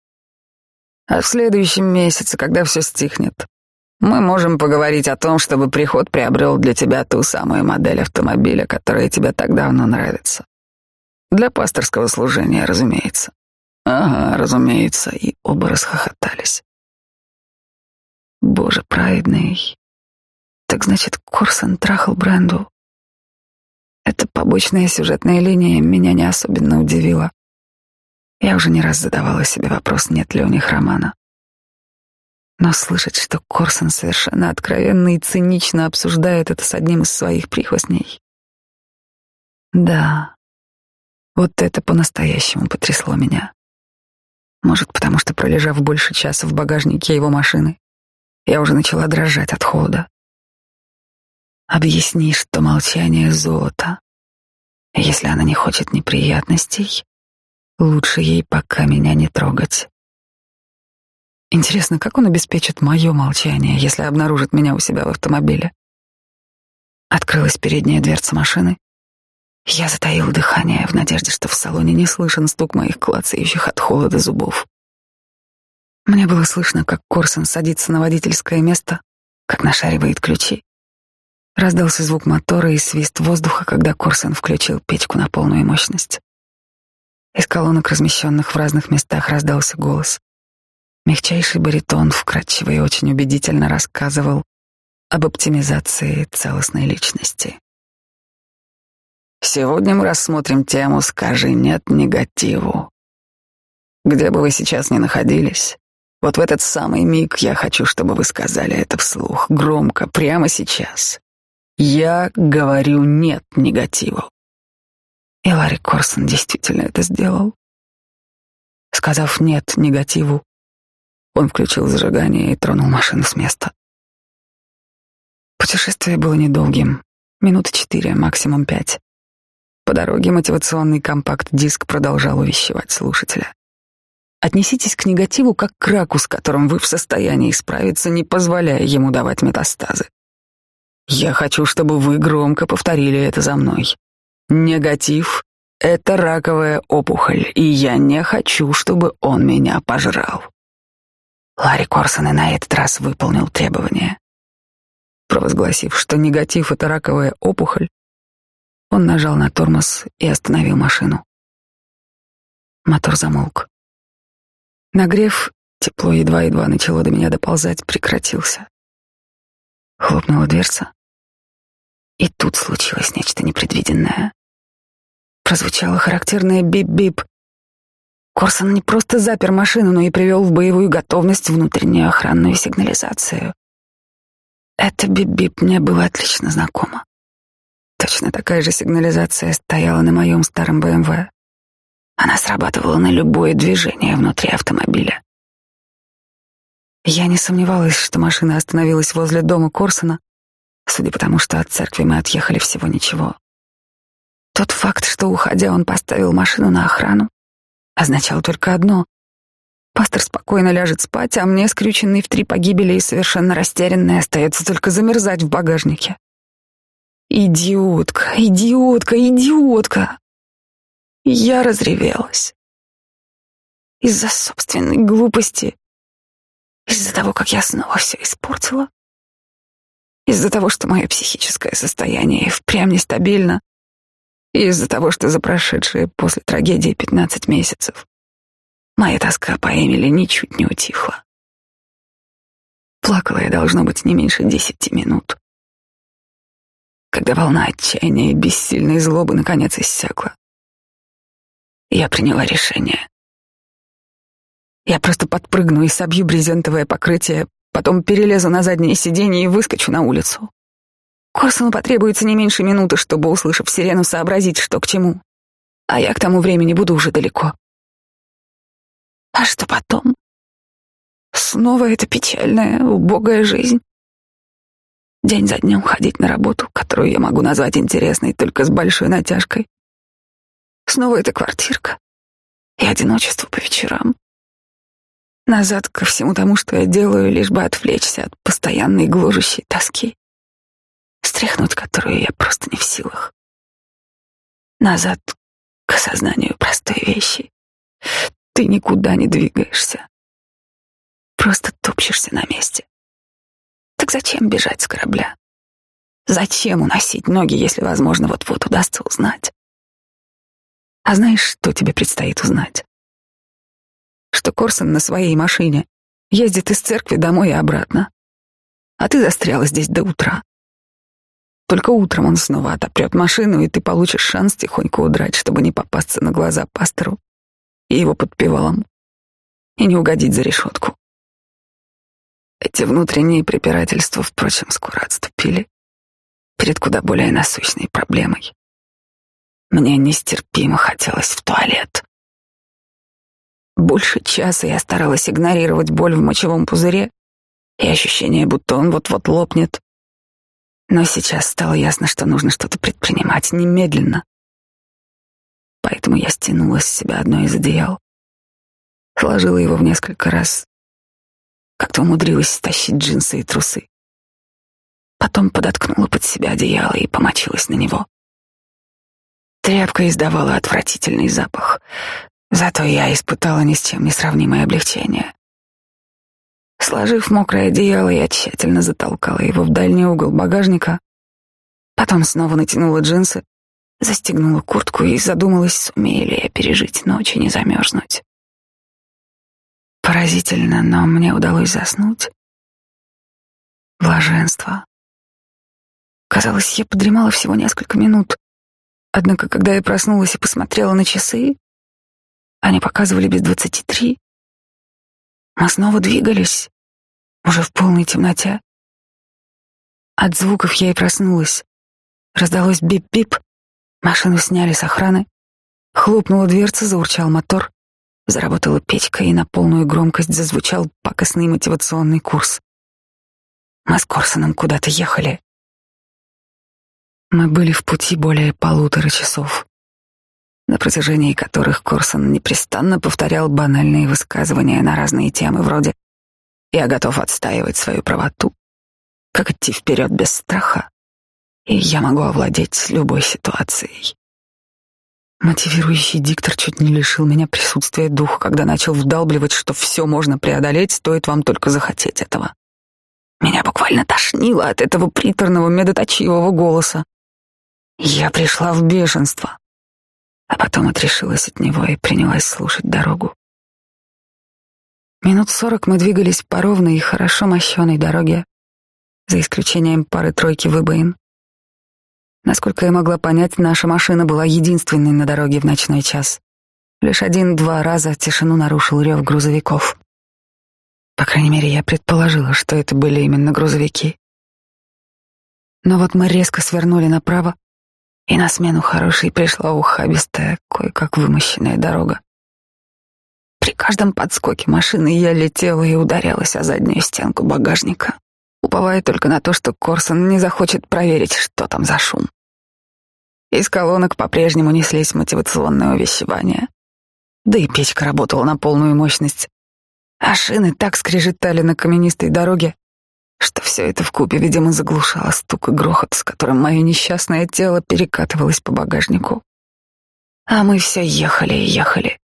А в следующем месяце, когда все стихнет, мы можем поговорить о том, чтобы приход приобрел для тебя ту самую модель автомобиля, которая тебе так давно нравится. Для пасторского служения, разумеется. Ага, разумеется, и оба расхохотались. Боже праведный, так значит, Корсон трахал Бренду. Эта побочная сюжетная линия меня не особенно удивила. Я уже не раз задавала себе вопрос, нет ли у них романа. Но слышать, что Корсон совершенно откровенно и цинично обсуждает это с одним из своих прихвостней. Да, вот это по-настоящему потрясло меня. Может, потому что, пролежав больше часа в багажнике его машины, я уже начала дрожать от холода. Объясни, что молчание — золото. Если она не хочет неприятностей, лучше ей пока меня не трогать. Интересно, как он обеспечит мое молчание, если обнаружит меня у себя в автомобиле? Открылась передняя дверца машины, Я затаил дыхание в надежде, что в салоне не слышен стук моих клацающих от холода зубов. Мне было слышно, как Корсон садится на водительское место, как нашаривает ключи. Раздался звук мотора и свист воздуха, когда Корсон включил печку на полную мощность. Из колонок, размещенных в разных местах, раздался голос. Мягчайший баритон, вкрадчиво и очень убедительно рассказывал об оптимизации целостной личности. Сегодня мы рассмотрим тему «Скажи нет негативу». Где бы вы сейчас ни находились, вот в этот самый миг я хочу, чтобы вы сказали это вслух, громко, прямо сейчас. Я говорю нет негативу. И Ларри Корсон действительно это сделал. Сказав нет негативу, он включил зажигание и тронул машину с места. Путешествие было недолгим, минуты четыре, максимум пять. По дороге мотивационный компакт-диск продолжал увещевать слушателя. Отнеситесь к негативу как к раку, с которым вы в состоянии справиться, не позволяя ему давать метастазы. Я хочу, чтобы вы громко повторили это за мной. Негатив — это раковая опухоль, и я не хочу, чтобы он меня пожрал. Ларри Корсон и на этот раз выполнил требование. Провозгласив, что негатив — это раковая опухоль, он нажал на тормоз и остановил машину. Мотор замолк. Нагрев, тепло едва-едва начало до меня доползать, прекратился. Хлопнула дверца. И тут случилось нечто непредвиденное. Прозвучало характерное бип-бип. Корсон не просто запер машину, но и привел в боевую готовность внутреннюю охранную сигнализацию. Это бип-бип мне было отлично знакомо. Точно такая же сигнализация стояла на моем старом БМВ. Она срабатывала на любое движение внутри автомобиля. Я не сомневалась, что машина остановилась возле дома Корсона, судя по тому, что от церкви мы отъехали всего ничего. Тот факт, что, уходя, он поставил машину на охрану, означал только одно. Пастор спокойно ляжет спать, а мне, скрюченный в три погибели и совершенно растерянный, остается только замерзать в багажнике. Идиотка, идиотка, идиотка. Я разревелась. Из-за собственной глупости. Из-за того, как я снова все испортила. Из-за того, что мое психическое состояние впрямь нестабильно. Из-за того, что за прошедшие после трагедии пятнадцать месяцев моя тоска по Эмили ничуть не утихла. Плакала я, должно быть, не меньше десяти минут. Когда волна отчаяния и бессильной злобы наконец иссякла, я приняла решение. Я просто подпрыгну и собью брезентовое покрытие, потом перелезу на заднее сиденье и выскочу на улицу. Корсону потребуется не меньше минуты, чтобы, услышав сирену, сообразить, что к чему. А я к тому времени буду уже далеко. А что потом? Снова эта печальная, убогая жизнь. День за днем ходить на работу, которую я могу назвать интересной только с большой натяжкой. Снова эта квартирка и одиночество по вечерам. Назад ко всему тому, что я делаю, лишь бы отвлечься от постоянной гложущей тоски, стряхнуть которую я просто не в силах. Назад к осознанию простой вещи. Ты никуда не двигаешься. Просто топчешься на месте. Так зачем бежать с корабля? Зачем уносить ноги, если, возможно, вот-вот удастся узнать? А знаешь, что тебе предстоит узнать? Что Корсон на своей машине ездит из церкви домой и обратно. А ты застряла здесь до утра. Только утром он снова отопрет машину, и ты получишь шанс тихонько удрать, чтобы не попасться на глаза пастору и его подпевалам и не угодить за решетку. Эти внутренние препирательства, впрочем, скоро отступили перед куда более насущной проблемой. Мне нестерпимо хотелось в туалет. Больше часа я старалась игнорировать боль в мочевом пузыре и ощущение, будто он вот-вот лопнет. Но сейчас стало ясно, что нужно что-то предпринимать немедленно. Поэтому я стянула с себя одно из одеял, сложила его в несколько раз как-то умудрилась стащить джинсы и трусы. Потом подоткнула под себя одеяло и помочилась на него. Тряпка издавала отвратительный запах, зато я испытала ни с чем не сравнимое облегчение. Сложив мокрое одеяло, я тщательно затолкала его в дальний угол багажника, потом снова натянула джинсы, застегнула куртку и задумалась, сумею ли я пережить ночь и не замерзнуть. Поразительно, но мне удалось заснуть. Блаженство. Казалось, я подремала всего несколько минут. Однако, когда я проснулась и посмотрела на часы, они показывали без двадцати три. Мы снова двигались, уже в полной темноте. От звуков я и проснулась. Раздалось бип-бип, машину сняли с охраны, хлопнула дверца, заурчал мотор. Заработала печка, и на полную громкость зазвучал пакостный мотивационный курс. Мы с Корсоном куда-то ехали. Мы были в пути более полутора часов, на протяжении которых Корсон непрестанно повторял банальные высказывания на разные темы вроде «Я готов отстаивать свою правоту», «Как идти вперед без страха», и «Я могу овладеть любой ситуацией». Мотивирующий диктор чуть не лишил меня присутствия духа, когда начал вдалбливать, что все можно преодолеть, стоит вам только захотеть этого. Меня буквально тошнило от этого приторного медоточивого голоса. Я пришла в бешенство, а потом отрешилась от него и принялась слушать дорогу. Минут сорок мы двигались по ровной и хорошо мощенной дороге, за исключением пары-тройки выбоин. Насколько я могла понять, наша машина была единственной на дороге в ночной час. Лишь один-два раза тишину нарушил рев грузовиков. По крайней мере, я предположила, что это были именно грузовики. Но вот мы резко свернули направо, и на смену хорошей пришла ухабистая, кое-как вымощенная дорога. При каждом подскоке машины я летела и ударялась о заднюю стенку багажника, уповая только на то, что Корсон не захочет проверить, что там за шум. Из колонок по-прежнему неслись мотивационные увещевания. Да и печка работала на полную мощность. А шины так скрежетали на каменистой дороге, что все это вкупе, видимо, заглушало стук и грохот, с которым мое несчастное тело перекатывалось по багажнику. А мы все ехали и ехали.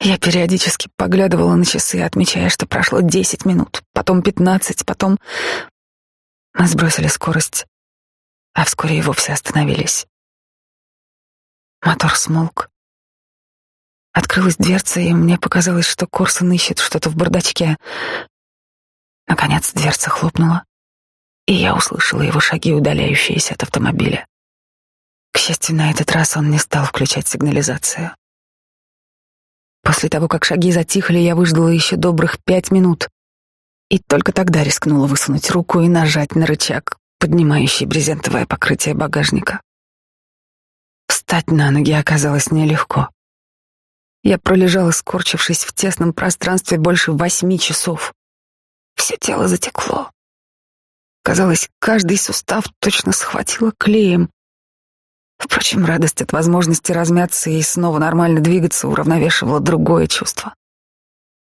Я периодически поглядывала на часы, отмечая, что прошло десять минут, потом пятнадцать, потом... Мы сбросили скорость а вскоре и вовсе остановились. Мотор смолк. Открылась дверца, и мне показалось, что Корсон ищет что-то в бардачке. Наконец дверца хлопнула, и я услышала его шаги, удаляющиеся от автомобиля. К счастью, на этот раз он не стал включать сигнализацию. После того, как шаги затихли, я выждала еще добрых пять минут, и только тогда рискнула высунуть руку и нажать на рычаг, поднимающий брезентовое покрытие багажника. Встать на ноги оказалось нелегко. Я пролежала, скорчившись в тесном пространстве больше восьми часов. Все тело затекло. Казалось, каждый сустав точно схватило клеем. Впрочем, радость от возможности размяться и снова нормально двигаться уравновешивала другое чувство.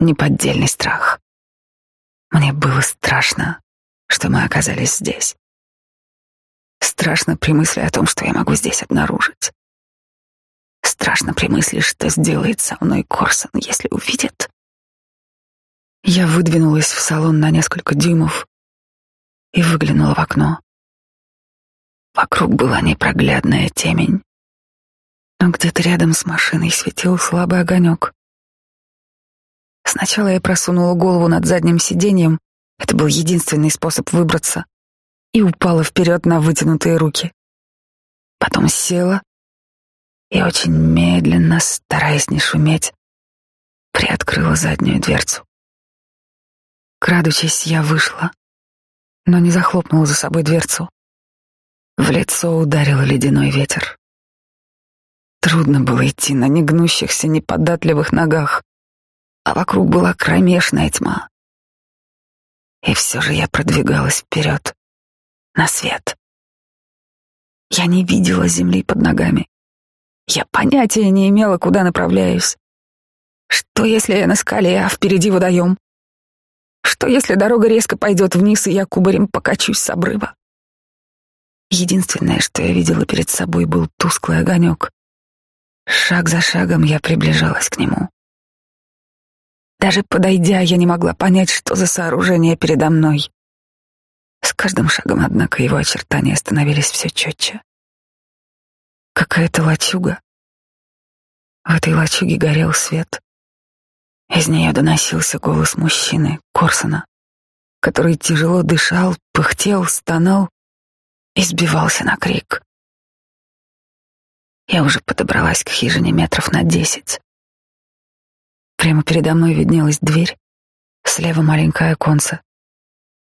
Неподдельный страх. Мне было страшно, что мы оказались здесь. Страшно при мысли о том, что я могу здесь обнаружить. Страшно при мысли, что сделает со мной Корсон, если увидит. Я выдвинулась в салон на несколько дюймов и выглянула в окно. Вокруг была непроглядная темень, но где-то рядом с машиной светил слабый огонек. Сначала я просунула голову над задним сиденьем. Это был единственный способ выбраться и упала вперед на вытянутые руки. Потом села и очень медленно, стараясь не шуметь, приоткрыла заднюю дверцу. Крадучись, я вышла, но не захлопнула за собой дверцу. В лицо ударил ледяной ветер. Трудно было идти на негнущихся, неподатливых ногах, а вокруг была кромешная тьма. И все же я продвигалась вперед на свет. Я не видела земли под ногами. Я понятия не имела, куда направляюсь. Что, если я на скале, а впереди водоем? Что, если дорога резко пойдет вниз, и я кубарем покачусь с обрыва? Единственное, что я видела перед собой, был тусклый огонек. Шаг за шагом я приближалась к нему. Даже подойдя, я не могла понять, что за сооружение передо мной. С каждым шагом, однако, его очертания становились все четче. Какая-то лачуга. В этой лачуге горел свет. Из нее доносился голос мужчины, Корсона, который тяжело дышал, пыхтел, стонал и сбивался на крик. Я уже подобралась к хижине метров на десять. Прямо передо мной виднелась дверь, слева маленькое оконце.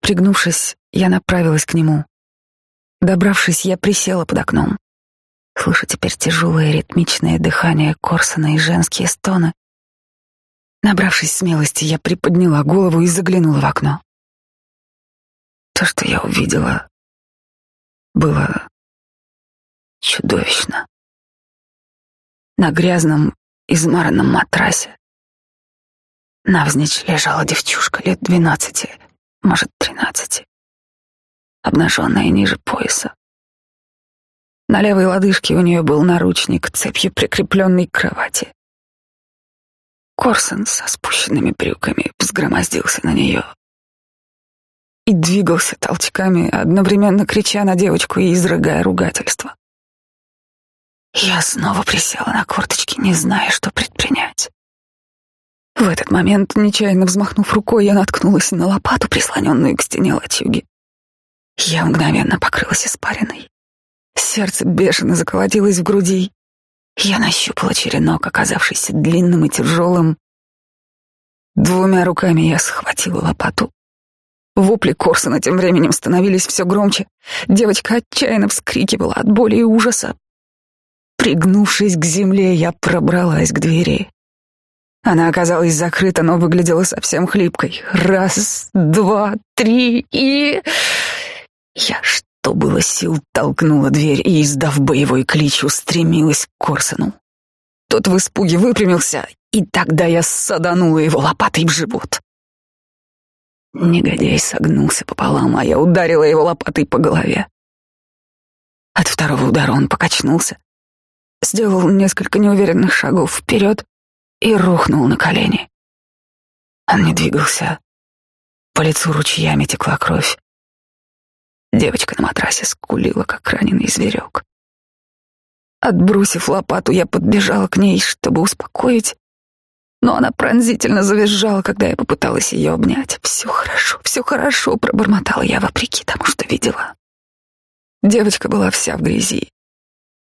Пригнувшись, я направилась к нему. Добравшись, я присела под окном. Слышу теперь тяжелое ритмичное дыхание Корсона и женские стоны. Набравшись смелости, я приподняла голову и заглянула в окно. То, что я увидела, было чудовищно. На грязном, измаранном матрасе навзничь лежала девчушка лет двенадцати, может, тринадцати, обнаженная ниже пояса. На левой лодыжке у нее был наручник, цепью прикрепленный к кровати. Корсон со спущенными брюками взгромоздился на нее и двигался толчками, одновременно крича на девочку и изрыгая ругательство. Я снова присела на корточки, не зная, что предпринять. В этот момент, нечаянно взмахнув рукой, я наткнулась на лопату, прислоненную к стене лачуги. Я мгновенно покрылась испариной. Сердце бешено заколотилось в груди. Я нащупала черенок, оказавшийся длинным и тяжелым. Двумя руками я схватила лопату. Вопли Корсона тем временем становились все громче. Девочка отчаянно вскрикивала от боли и ужаса. Пригнувшись к земле, я пробралась к двери. Она оказалась закрыта, но выглядела совсем хлипкой. Раз, два, три и... Я что было сил толкнула дверь и, издав боевой клич, устремилась к Корсону. Тот в испуге выпрямился, и тогда я саданула его лопатой в живот. Негодяй согнулся пополам, а я ударила его лопатой по голове. От второго удара он покачнулся, сделал несколько неуверенных шагов вперед и рухнул на колени. Он не двигался. По лицу ручьями текла кровь. Девочка на матрасе скулила, как раненый зверек. Отбросив лопату, я подбежала к ней, чтобы успокоить, но она пронзительно завизжала, когда я попыталась ее обнять. «Все хорошо, все хорошо», — пробормотала я, вопреки тому, что видела. Девочка была вся в грязи.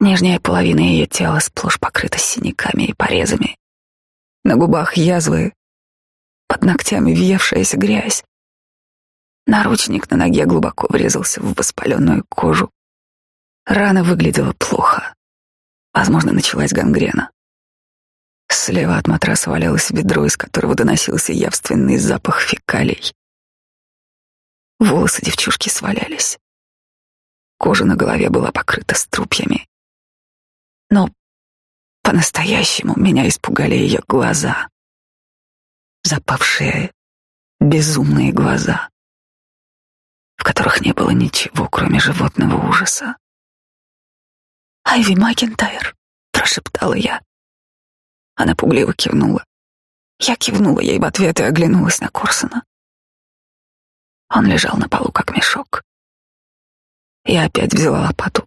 Нижняя половина ее тела сплошь покрыта синяками и порезами. На губах язвы, под ногтями въевшаяся грязь. Наручник на ноге глубоко врезался в воспаленную кожу. Рана выглядела плохо. Возможно, началась гангрена. Слева от матраса валялось ведро, из которого доносился явственный запах фекалий. Волосы девчушки свалялись. Кожа на голове была покрыта струпьями. Но по-настоящему меня испугали ее глаза. Запавшие, безумные глаза, в которых не было ничего, кроме животного ужаса. «Айви Макентайр», — прошептала я. Она пугливо кивнула. Я кивнула ей в ответ и оглянулась на Корсона. Он лежал на полу, как мешок. Я опять взяла лопату.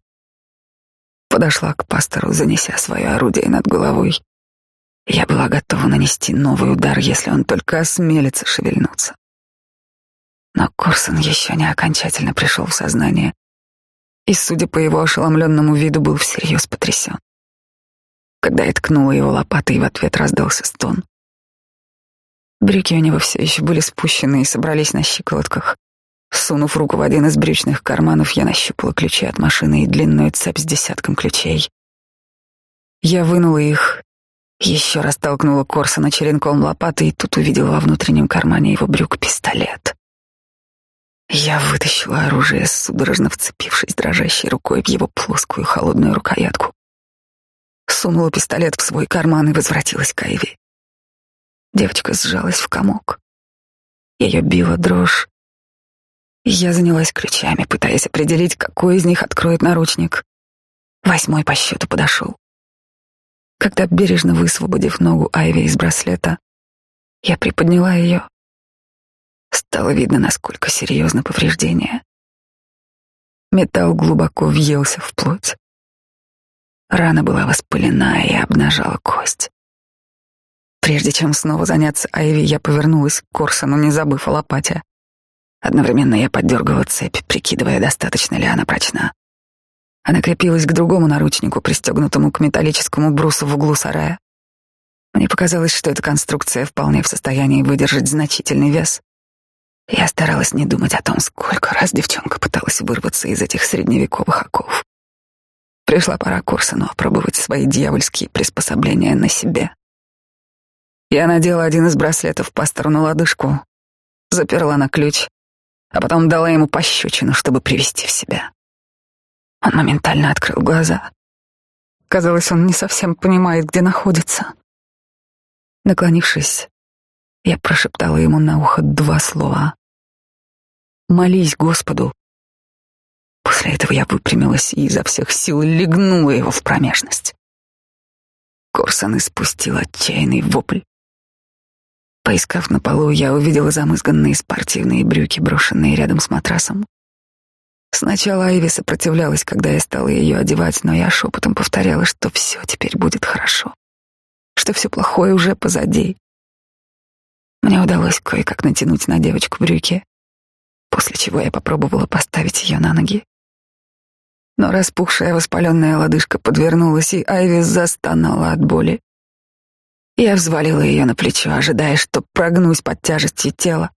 Подошла к пастору, занеся свое орудие над головой. Я была готова нанести новый удар, если он только осмелится шевельнуться. Но Корсон еще не окончательно пришел в сознание и, судя по его ошеломленному виду, был всерьез потрясен. Когда я ткнула его лопатой, в ответ раздался стон. Брюки у него все еще были спущены и собрались на щиколотках. Сунув руку в один из брючных карманов, я нащупала ключи от машины и длинную цепь с десятком ключей. Я вынула их, еще раз толкнула Корсона черенком лопаты и тут увидела во внутреннем кармане его брюк пистолет. Я вытащила оружие, судорожно вцепившись дрожащей рукой в его плоскую холодную рукоятку сунула пистолет в свой карман и возвратилась к Айви. Девочка сжалась в комок. Ее била дрожь. Я занялась ключами, пытаясь определить, какой из них откроет наручник. Восьмой по счету подошел. Когда, бережно высвободив ногу Айви из браслета, я приподняла ее, стало видно, насколько серьезно повреждение. Металл глубоко въелся в плоть. Рана была воспалена и обнажала кость. Прежде чем снова заняться Айви, я повернулась к Корсону, не забыв о лопате. Одновременно я поддергала цепь, прикидывая, достаточно ли она прочна. Она крепилась к другому наручнику, пристегнутому к металлическому брусу в углу сарая. Мне показалось, что эта конструкция вполне в состоянии выдержать значительный вес. Я старалась не думать о том, сколько раз девчонка пыталась вырваться из этих средневековых оков. Пришла пора Курсону опробовать свои дьявольские приспособления на себе. Я надела один из браслетов пастору на лодыжку, заперла на ключ, а потом дала ему пощечину, чтобы привести в себя. Он моментально открыл глаза. Казалось, он не совсем понимает, где находится. Наклонившись, я прошептала ему на ухо два слова. «Молись Господу». После этого я выпрямилась и изо всех сил легнула его в промежность. Корсон испустил отчаянный вопль. Поискав на полу, я увидела замызганные спортивные брюки, брошенные рядом с матрасом. Сначала Айви сопротивлялась, когда я стала ее одевать, но я шепотом повторяла, что все теперь будет хорошо, что все плохое уже позади. Мне удалось кое-как натянуть на девочку брюки, после чего я попробовала поставить ее на ноги. Но распухшая воспаленная лодыжка подвернулась, и Айви застонала от боли. Я взвалила ее на плечо, ожидая, что прогнусь под тяжестью тела.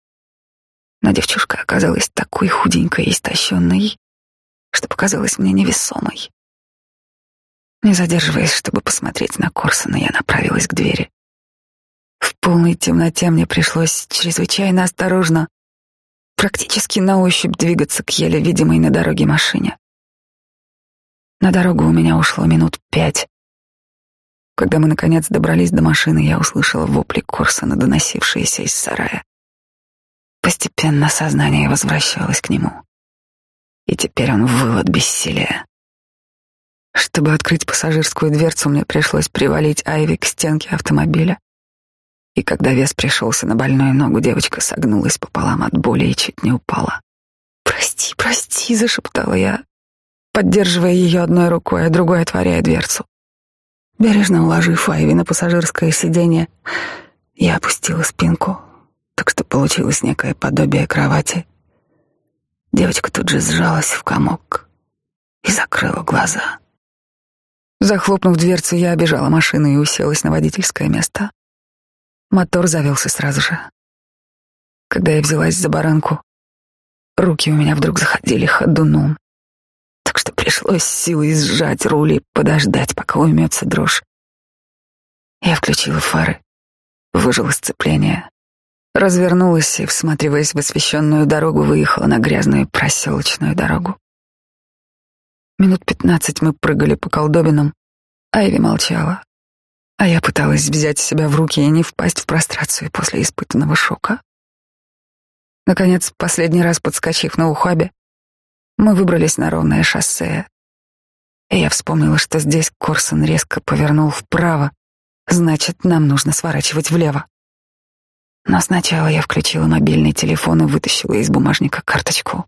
Но девчушка оказалась такой худенькой и истощенной, что показалась мне невесомой. Не задерживаясь, чтобы посмотреть на Корсона, я направилась к двери. В полной темноте мне пришлось чрезвычайно осторожно, практически на ощупь двигаться к еле видимой на дороге машине. На дорогу у меня ушло минут пять. Когда мы, наконец, добрались до машины, я услышала вопли Корсона, доносившиеся из сарая. Постепенно сознание возвращалось к нему. И теперь он выл от бессилия. Чтобы открыть пассажирскую дверцу, мне пришлось привалить Айви к стенке автомобиля. И когда вес пришелся на больную ногу, девочка согнулась пополам от боли и чуть не упала. «Прости, прости», — зашептала я, поддерживая ее одной рукой, а другой отворяя дверцу. Бережно уложив Айви на пассажирское сиденье, я опустила спинку, так что получилось некое подобие кровати. Девочка тут же сжалась в комок и закрыла глаза. Захлопнув дверцу, я обежала машину и уселась на водительское место. Мотор завелся сразу же. Когда я взялась за баранку, руки у меня вдруг заходили ходуном, так что пришлось силой сжать руль и подождать, пока уймется дрожь. Я включила фары, выжила сцепление, развернулась и, всматриваясь в освещенную дорогу, выехала на грязную проселочную дорогу. Минут пятнадцать мы прыгали по колдобинам, Айви молчала, а я пыталась взять себя в руки и не впасть в прострацию после испытанного шока. Наконец, последний раз подскочив на ухабе, мы выбрались на ровное шоссе, и я вспомнила, что здесь Корсон резко повернул вправо, значит, нам нужно сворачивать влево. Но сначала я включила мобильный телефон и вытащила из бумажника карточку.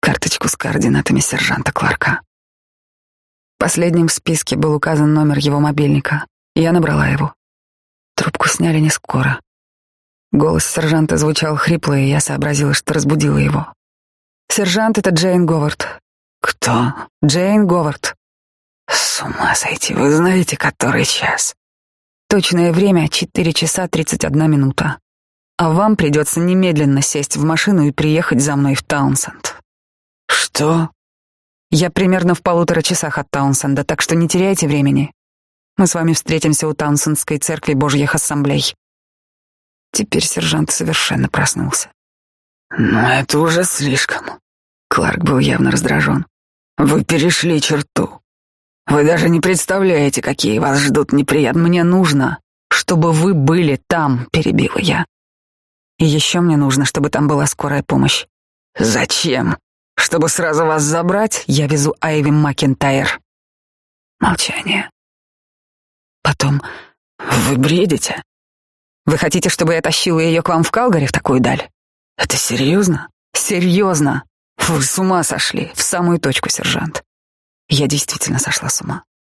Карточку с координатами сержанта Кларка. Последним в списке был указан номер его мобильника. Я набрала его. Трубку сняли не скоро. Голос сержанта звучал хрипло, и я сообразила, что разбудила его. «Сержант, это Джейн Говард». «Кто?» «Джейн Говард». «С ума сойти, вы знаете, который час?» Точное время — 4 часа 31 минута. А вам придется немедленно сесть в машину и приехать за мной в Таунсенд. Что? Я примерно в полутора часах от Таунсенда, так что не теряйте времени. Мы с вами встретимся у Таунсендской церкви Божьих Ассамблей. Теперь сержант совершенно проснулся. Но это уже слишком. Кларк был явно раздражен. Вы перешли черту. Вы даже не представляете, какие вас ждут неприятные. Мне нужно, чтобы вы были там, перебила я. И еще мне нужно, чтобы там была скорая помощь. Зачем? Чтобы сразу вас забрать? Я везу Айви Макентайр. Молчание. Потом... Вы бредите? Вы хотите, чтобы я тащила ее к вам в Калгари в такую даль? Это серьезно? Серьезно. Вы с ума сошли. В самую точку, сержант. Я действительно сошла с ума.